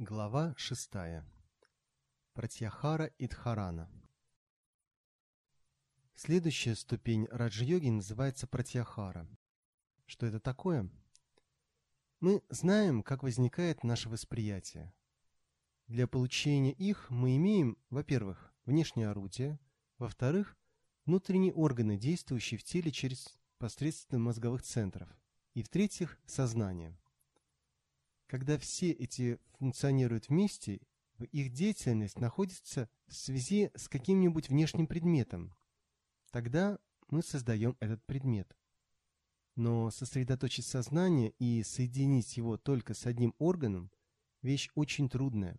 Глава 6. Пратьяхара и Дхарана. Следующая ступень раджа-йоги называется пратьяхара. Что это такое? Мы знаем, как возникает наше восприятие. Для получения их мы имеем, во-первых, внешнее орудие, во-вторых, внутренние органы, действующие в теле через посредством мозговых центров, и в-третьих, сознание – когда все эти функционируют вместе, их деятельность находится в связи с каким-нибудь внешним предметом. Тогда мы создаем этот предмет. Но сосредоточить сознание и соединить его только с одним органом – вещь очень трудная.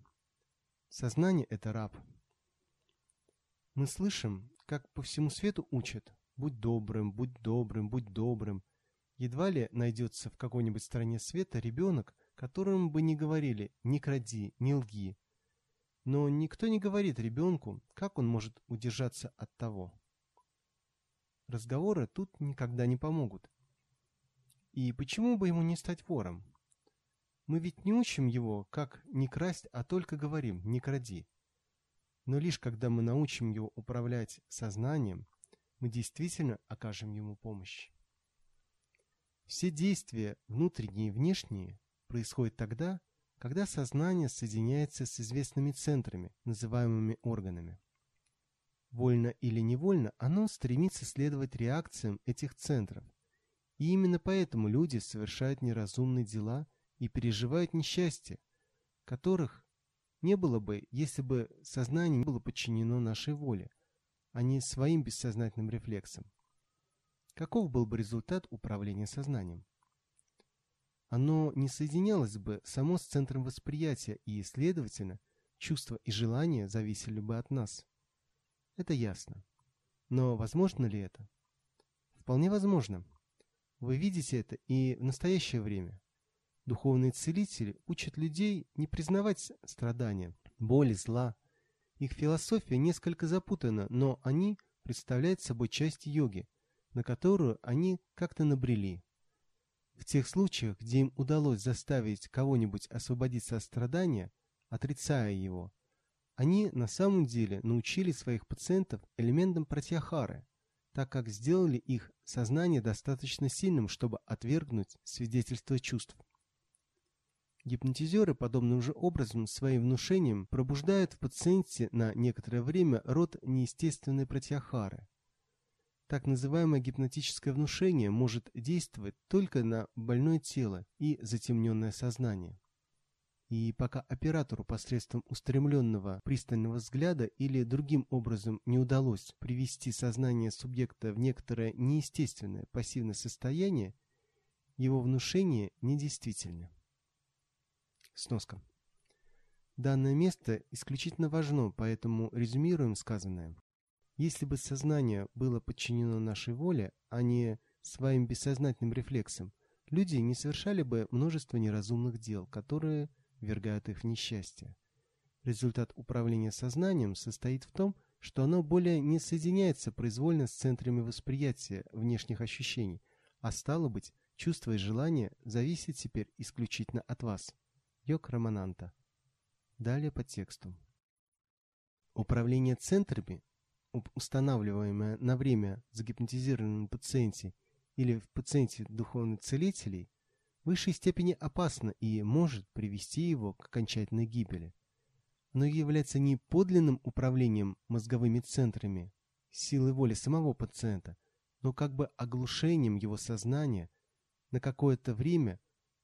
Сознание – это раб. Мы слышим, как по всему свету учат «будь добрым, будь добрым, будь добрым». Едва ли найдется в какой-нибудь стране света ребенок, которым бы не говорили «не кради», «не лги». Но никто не говорит ребенку, как он может удержаться от того. Разговоры тут никогда не помогут. И почему бы ему не стать вором? Мы ведь не учим его, как не красть, а только говорим «не кради». Но лишь когда мы научим его управлять сознанием, мы действительно окажем ему помощь. Все действия, внутренние и внешние, происходит тогда, когда сознание соединяется с известными центрами, называемыми органами. Вольно или невольно оно стремится следовать реакциям этих центров. И именно поэтому люди совершают неразумные дела и переживают несчастье, которых не было бы, если бы сознание было подчинено нашей воле, а не своим бессознательным рефлексам. Каков был бы результат управления сознанием? Оно не соединялось бы само с центром восприятия, и, следовательно, чувства и желания зависели бы от нас. Это ясно. Но возможно ли это? Вполне возможно. Вы видите это и в настоящее время. Духовные целители учат людей не признавать страдания, боли, зла. Их философия несколько запутана, но они представляют собой часть йоги, на которую они как-то набрели. В тех случаях, где им удалось заставить кого-нибудь освободиться от страдания, отрицая его, они на самом деле научили своих пациентов элементам пратьяхары, так как сделали их сознание достаточно сильным, чтобы отвергнуть свидетельство чувств. Гипнотизеры подобным же образом своим внушением пробуждают в пациенте на некоторое время род неестественной пратьяхары – так называемое гипнотическое внушение может действовать только на больное тело и затемненное сознание. И пока оператору посредством устремленного пристального взгляда или другим образом не удалось привести сознание субъекта в некоторое неестественное пассивное состояние, его внушение недействительно. Сноска. Данное место исключительно важно, поэтому резюмируем сказанное. Если бы сознание было подчинено нашей воле, а не своим бессознательным рефлексам, люди не совершали бы множество неразумных дел, которые ввергают их в несчастье. Результат управления сознанием состоит в том, что оно более не соединяется произвольно с центрами восприятия внешних ощущений, а стало быть, чувства и желания зависят теперь исключительно от вас. Йог Рамананта. Далее по тексту. Управление центрами устанавливаемое на время в загипнотизированном пациенте или в пациенте духовных целителей, в высшей степени опасно и может привести его к окончательной гибели. Оно является не подлинным управлением мозговыми центрами, силой воли самого пациента, но как бы оглушением его сознания на какое-то время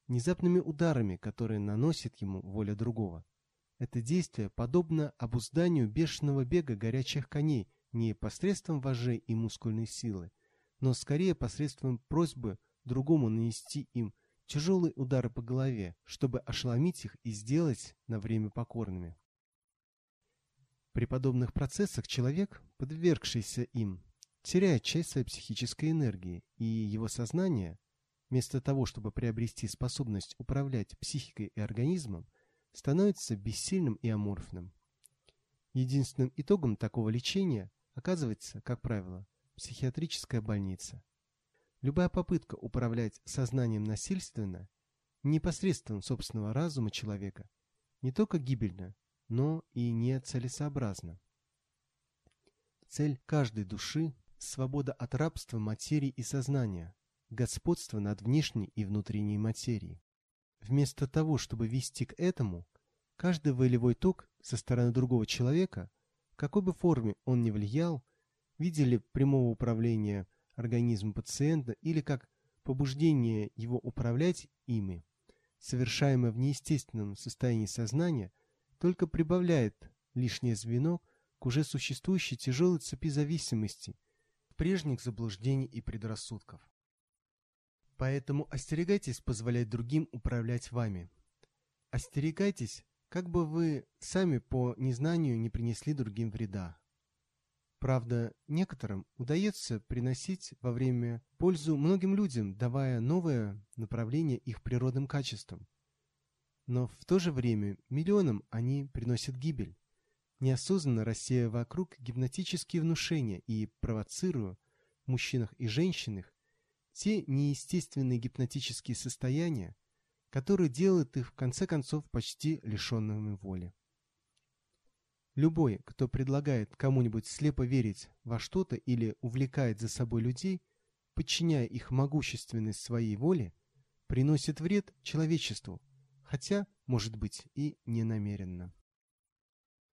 внезапными ударами, которые наносит ему воля другого. Это действие подобно обузданию бешеного бега горячих коней не посредством вожей и мускульной силы, но скорее посредством просьбы другому нанести им тяжелые удары по голове, чтобы ошеломить их и сделать на время покорными. При подобных процессах человек, подвергшийся им, теряет часть своей психической энергии, и его сознание, вместо того, чтобы приобрести способность управлять психикой и организмом, становится бессильным и аморфным. Единственным итогом такого лечения оказывается, как правило, психиатрическая больница. Любая попытка управлять сознанием насильственно, непосредством собственного разума человека, не только гибельно, но и нецелесообразно. Цель каждой души – свобода от рабства материи и сознания, господство над внешней и внутренней материей. Вместо того, чтобы вести к этому, каждый волевой ток со стороны другого человека, какой бы форме он ни влиял, видели прямого управления организмом пациента или как побуждение его управлять ими, совершаемое в неестественном состоянии сознания, только прибавляет лишнее звено к уже существующей тяжелой цепи зависимости, прежних заблуждений и предрассудков. Поэтому остерегайтесь позволять другим управлять вами. Остерегайтесь, как бы вы сами по незнанию не принесли другим вреда. Правда, некоторым удается приносить во время пользу многим людям, давая новое направление их природным качествам. Но в то же время миллионам они приносят гибель, неосознанно рассеяя вокруг гипнотические внушения и провоцируя в мужчинах и женщинах те неестественные гипнотические состояния, которые делают их в конце концов почти лишенными воли. Любой, кто предлагает кому-нибудь слепо верить во что-то или увлекает за собой людей, подчиняя их могущественность своей воле, приносит вред человечеству, хотя, может быть, и не намеренно.